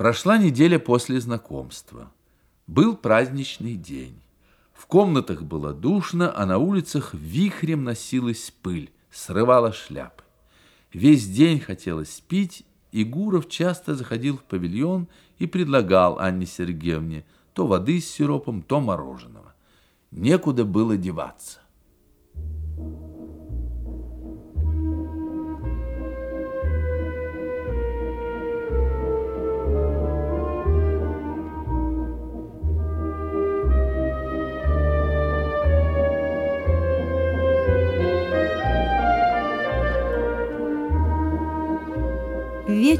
Прошла неделя после знакомства. Был праздничный день. В комнатах было душно, а на улицах вихрем носилась пыль, срывала шляпы. Весь день хотелось пить, и Гуров часто заходил в павильон и предлагал Анне Сергеевне то воды с сиропом, то мороженого. Некуда было деваться.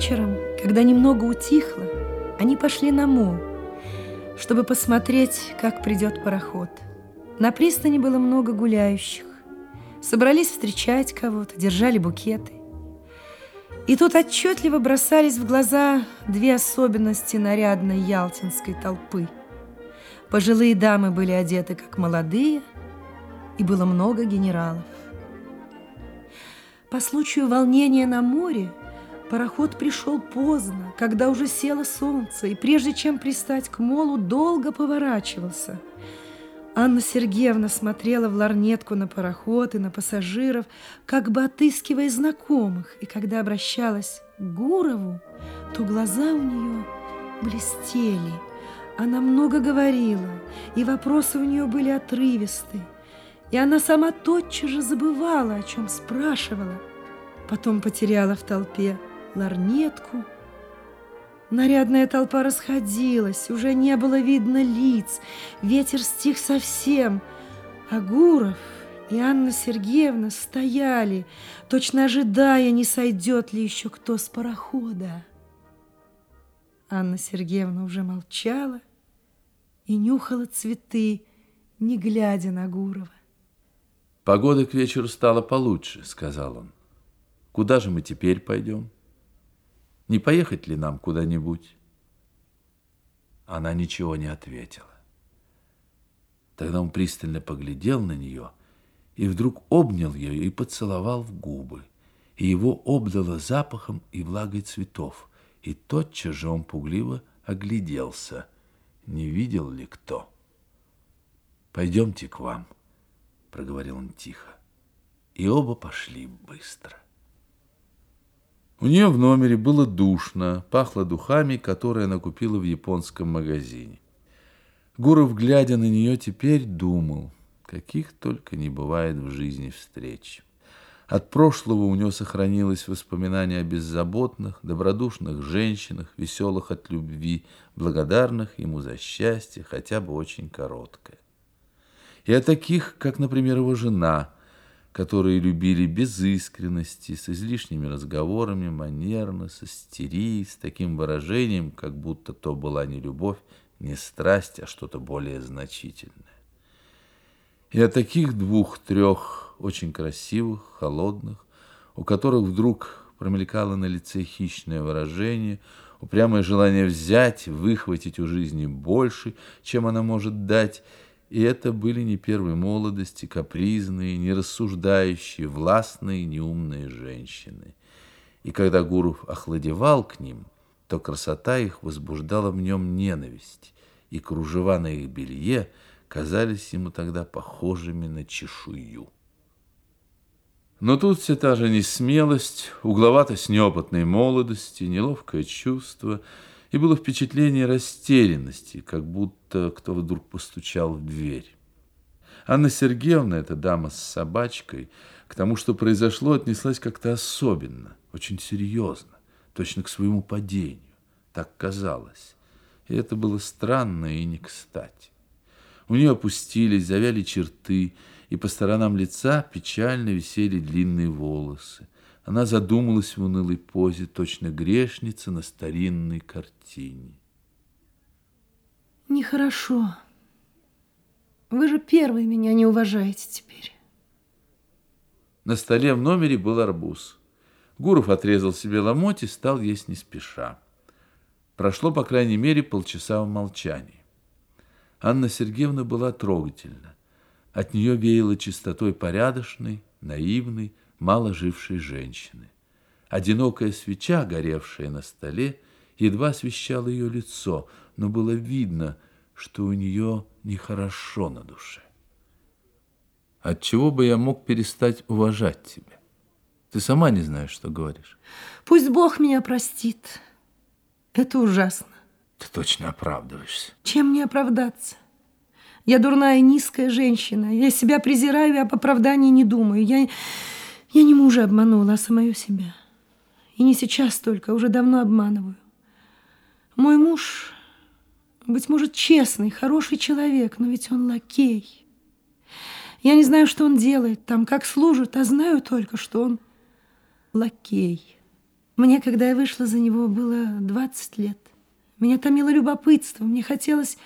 Вечером, когда немного утихло, они пошли на мол, чтобы посмотреть, как придет пароход. На пристани было много гуляющих. Собрались встречать кого-то, держали букеты. И тут отчетливо бросались в глаза две особенности нарядной ялтинской толпы. Пожилые дамы были одеты как молодые, и было много генералов. По случаю волнения на море Пароход пришел поздно, когда уже село солнце, и прежде чем пристать к молу, долго поворачивался. Анна Сергеевна смотрела в ларнетку на пароход и на пассажиров, как бы отыскивая знакомых, и когда обращалась к Гурову, то глаза у нее блестели. Она много говорила, и вопросы у нее были отрывисты, и она сама тотчас же забывала, о чем спрашивала, потом потеряла в толпе ларнетку. Нарядная толпа расходилась, уже не было видно лиц, ветер стих совсем, а Гуров и Анна Сергеевна стояли, точно ожидая, не сойдет ли еще кто с парохода. Анна Сергеевна уже молчала и нюхала цветы, не глядя на Гурова. Погода к вечеру стала получше, сказал он. Куда же мы теперь пойдем? Не поехать ли нам куда-нибудь? Она ничего не ответила. Тогда он пристально поглядел на нее и вдруг обнял ее и поцеловал в губы. И его обдало запахом и влагой цветов. И тотчас же он пугливо огляделся, не видел ли кто. «Пойдемте к вам», — проговорил он тихо. И оба пошли быстро. У нее в номере было душно, пахло духами, которые она купила в японском магазине. Гуров, глядя на нее, теперь думал, каких только не бывает в жизни встреч. От прошлого у него сохранилось воспоминание о беззаботных, добродушных женщинах, веселых от любви, благодарных ему за счастье, хотя бы очень короткое. И о таких, как, например, его жена – которые любили без искренности, с излишними разговорами, манерно, с истерией, с таким выражением, как будто то была не любовь, не страсть, а что-то более значительное. И о таких двух-трех очень красивых, холодных, у которых вдруг промелькало на лице хищное выражение, упрямое желание взять, выхватить у жизни больше, чем она может дать, и это были не первой молодости, капризные, нерассуждающие, властные, неумные женщины. И когда Гуров охладевал к ним, то красота их возбуждала в нем ненависть, и кружева на их белье казались ему тогда похожими на чешую. Но тут все та же несмелость, угловатость неопытной молодости, неловкое чувство — и было впечатление растерянности, как будто кто вдруг постучал в дверь. Анна Сергеевна, эта дама с собачкой, к тому, что произошло, отнеслась как-то особенно, очень серьезно, точно к своему падению. Так казалось. И это было странно и не кстати. У нее опустились, завяли черты, и по сторонам лица печально висели длинные волосы. Она задумалась в унылой позе, точно грешница на старинной картине. Нехорошо. Вы же первый меня не уважаете теперь. На столе в номере был арбуз. Гуров отрезал себе ломоть и стал есть не спеша. Прошло, по крайней мере, полчаса в молчании. Анна Сергеевна была трогательна. От нее веяло чистотой порядочной, наивной, мало жившей женщины. Одинокая свеча, горевшая на столе, едва освещало ее лицо, но было видно, что у нее нехорошо на душе. Отчего бы я мог перестать уважать тебя? Ты сама не знаешь, что говоришь. Пусть Бог меня простит. Это ужасно. Ты точно оправдываешься. Чем мне оправдаться? Я дурная, низкая женщина. Я себя презираю и об оправдании не думаю. Я, я не мужа обманула, а самую себя. И не сейчас только, уже давно обманываю. Мой муж, быть может, честный, хороший человек, но ведь он лакей. Я не знаю, что он делает там, как служит, а знаю только, что он лакей. Мне, когда я вышла за него, было 20 лет. Меня томило любопытство, мне хотелось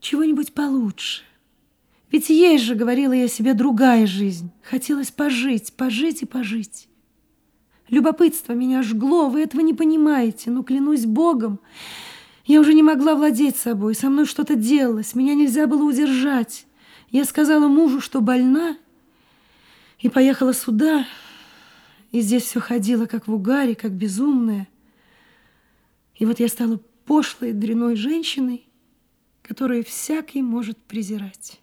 чего-нибудь получше. Ведь есть же, говорила я себе, другая жизнь. Хотелось пожить, пожить и пожить. Любопытство меня жгло, вы этого не понимаете, но клянусь Богом, я уже не могла владеть собой, со мной что-то делалось, меня нельзя было удержать. Я сказала мужу, что больна, и поехала сюда, и здесь все ходило, как в угаре, как безумная. И вот я стала пошлой, дряной женщиной, которую всякий может презирать.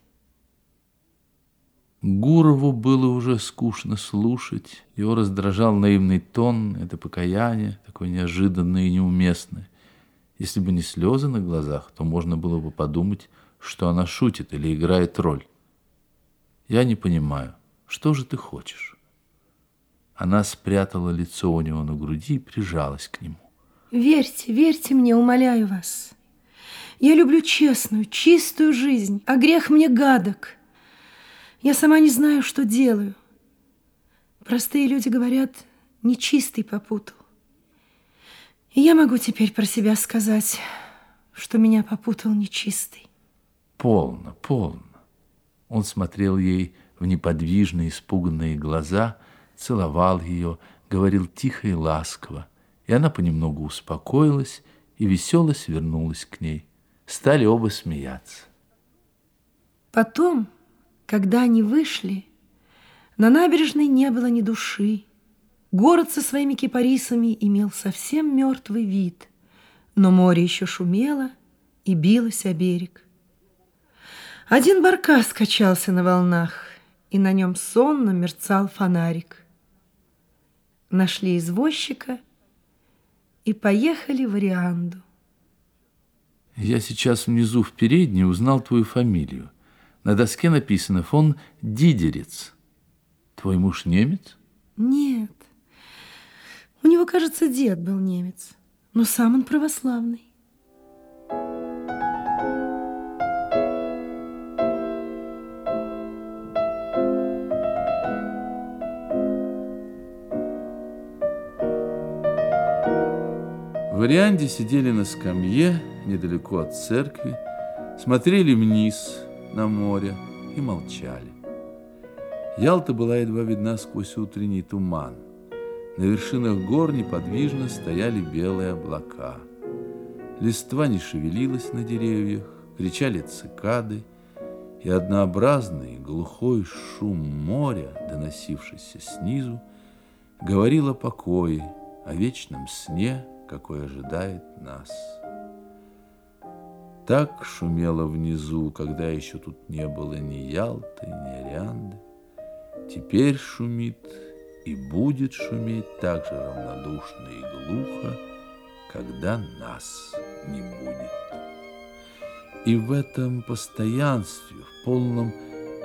Гурову было уже скучно слушать. Его раздражал наивный тон, это покаяние, такое неожиданное и неуместное. Если бы не слезы на глазах, то можно было бы подумать, что она шутит или играет роль. Я не понимаю, что же ты хочешь? Она спрятала лицо у него на груди и прижалась к нему. Верьте, верьте мне, умоляю вас. Я люблю честную, чистую жизнь, а грех мне гадок. Я сама не знаю, что делаю. Простые люди говорят, нечистый попутал. И я могу теперь про себя сказать, что меня попутал нечистый. Полно, полно. Он смотрел ей в неподвижные, испуганные глаза, целовал ее, говорил тихо и ласково, и она понемногу успокоилась, и веселость вернулась к ней. Стали оба смеяться. Потом, когда они вышли, на набережной не было ни души. Город со своими кипарисами имел совсем мертвый вид, но море еще шумело и билось о берег. Один баркас качался на волнах, и на нем сонно мерцал фонарик. Нашли извозчика и поехали в Орианду. Я сейчас внизу в передней узнал твою фамилию. На доске написано «Фон Дидерец». Твой муж немец? Нет. У него, кажется, дед был немец, но сам он православный. В Орианде сидели на скамье недалеко от церкви, смотрели вниз на море и молчали. Ялта была едва видна сквозь утренний туман. На вершинах гор неподвижно стояли белые облака. Листва не шевелилась на деревьях, кричали цикады, и однообразный глухой шум моря, доносившийся снизу, говорил о покое, о вечном сне, какой ожидает нас. Так шумело внизу, когда еще тут не было ни Ялты, ни Орианды. Теперь шумит и будет шуметь так же равнодушно и глухо, когда нас не будет. И в этом постоянстве, в полном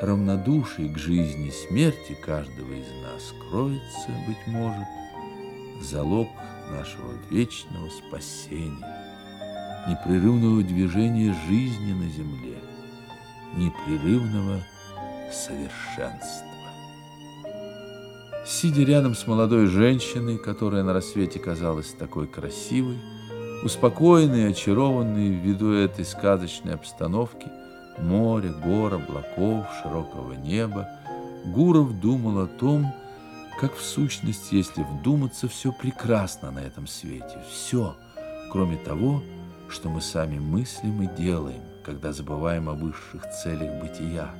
равнодушии к жизни и смерти каждого из нас кроется, быть может, залог нашего вечного спасения, непрерывного движения жизни на земле, непрерывного совершенства. Сидя рядом с молодой женщиной, которая на рассвете казалась такой красивой, успокоенный и очарованный ввиду этой сказочной обстановки, моря, гор, облаков, широкого неба, Гуров думал о том, как в сущности, если вдуматься, все прекрасно на этом свете, все, кроме того, что мы сами мыслим и делаем, когда забываем о высших целях бытия,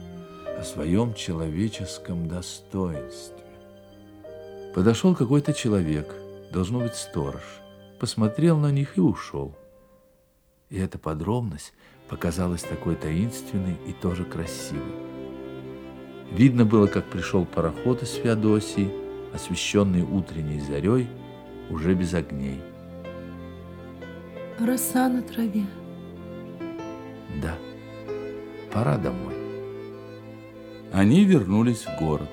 о своем человеческом достоинстве. Подошел какой-то человек, должно быть сторож, посмотрел на них и ушел. И эта подробность показалась такой таинственной и тоже красивой. Видно было, как пришел пароход из Феодосии, освещенный утренней зарей, уже без огней. Роса на траве. Да, пора домой. Они вернулись в город.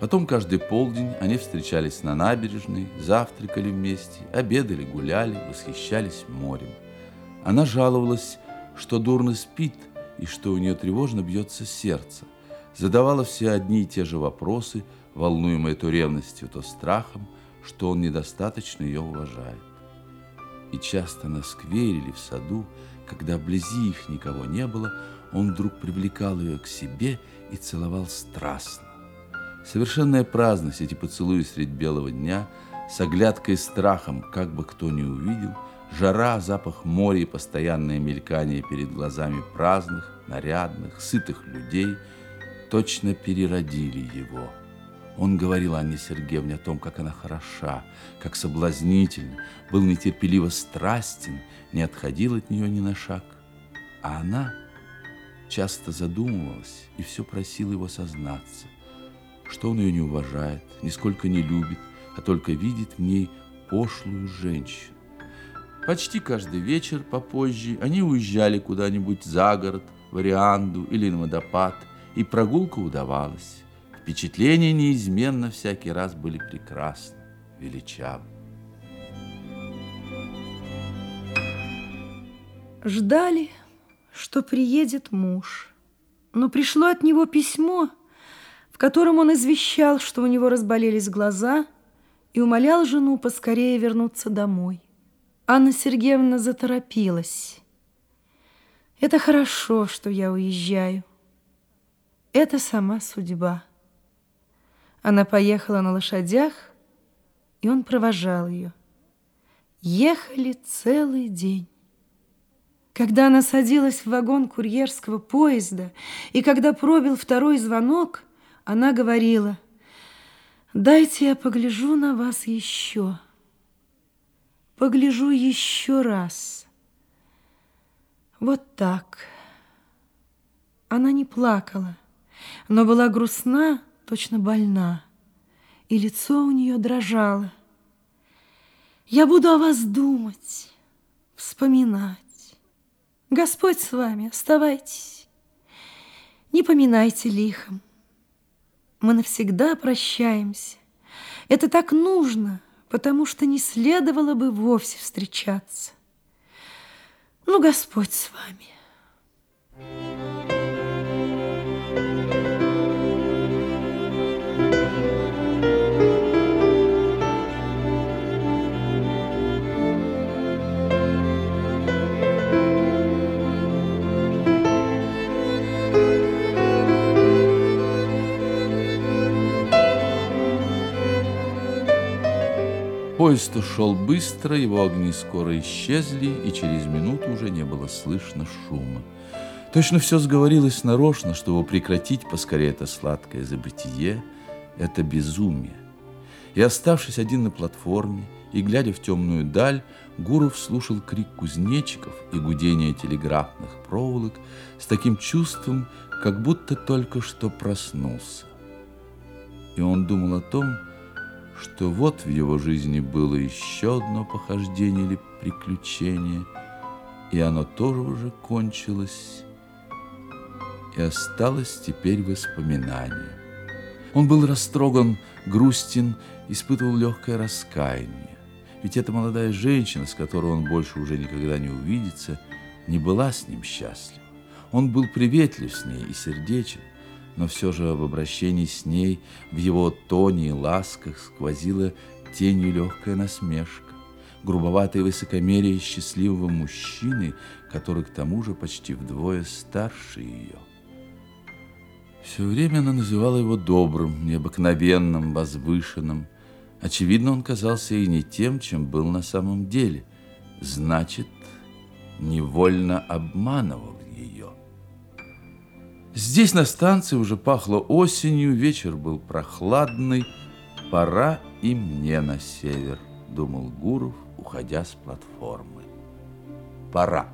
Потом каждый полдень они встречались на набережной, завтракали вместе, обедали, гуляли, восхищались морем. Она жаловалась, что дурно спит и что у нее тревожно бьется сердце. Задавала все одни и те же вопросы, волнуемые то ревностью, то страхом, что он недостаточно ее уважает. И часто на сквере или в саду, когда вблизи их никого не было, он вдруг привлекал ее к себе и целовал страстно. Совершенная праздность, эти поцелуи средь белого дня, с оглядкой и страхом, как бы кто ни увидел, жара, запах моря и постоянное мелькание перед глазами праздных, нарядных, сытых людей точно переродили его. Он говорил Анне Сергеевне о том, как она хороша, как соблазнительна, был нетерпеливо страстен, не отходил от нее ни на шаг. А она часто задумывалась и все просила его сознаться, что он ее не уважает, нисколько не любит, а только видит в ней пошлую женщину. Почти каждый вечер попозже они уезжали куда-нибудь за город, в Орианду или на водопад, и прогулка удавалась. Впечатления неизменно всякий раз были прекрасны, величавы. Ждали, что приедет муж, но пришло от него письмо, в котором он извещал, что у него разболелись глаза, и умолял жену поскорее вернуться домой. Анна Сергеевна заторопилась. Это хорошо, что я уезжаю. Это сама судьба. Она поехала на лошадях, и он провожал ее. Ехали целый день. Когда она садилась в вагон курьерского поезда, и когда пробил второй звонок, она говорила, «Дайте я погляжу на вас еще, погляжу еще раз». Вот так. Она не плакала, но была грустна, точно больна, и лицо у нее дрожало. Я буду о вас думать, вспоминать. Господь с вами, оставайтесь. Не поминайте лихом. Мы навсегда прощаемся. Это так нужно, потому что не следовало бы вовсе встречаться. Ну, Господь с вами. Поезд ушел быстро, его огни скоро исчезли, и через минуту уже не было слышно шума. Точно все сговорилось нарочно, чтобы прекратить поскорее это сладкое забытие, это безумие. И оставшись один на платформе и глядя в темную даль, Гуров слушал крик кузнечиков и гудение телеграфных проволок с таким чувством, как будто только что проснулся. И он думал о том, что вот в его жизни было еще одно похождение или приключение, и оно тоже уже кончилось, и осталось теперь воспоминание. Он был растроган, грустен, испытывал легкое раскаяние. Ведь эта молодая женщина, с которой он больше уже никогда не увидится, не была с ним счастлива. Он был приветлив с ней и сердечен, но все же в обращении с ней, в его тоне и ласках сквозила тенью легкая насмешка, грубоватое высокомерие счастливого мужчины, который к тому же почти вдвое старше ее. Все время она называла его добрым, необыкновенным, возвышенным. Очевидно, он казался и не тем, чем был на самом деле. Значит, невольно обманывал ее. Здесь на станции уже пахло осенью, вечер был прохладный. Пора и мне на север, думал Гуров, уходя с платформы. «Пора!»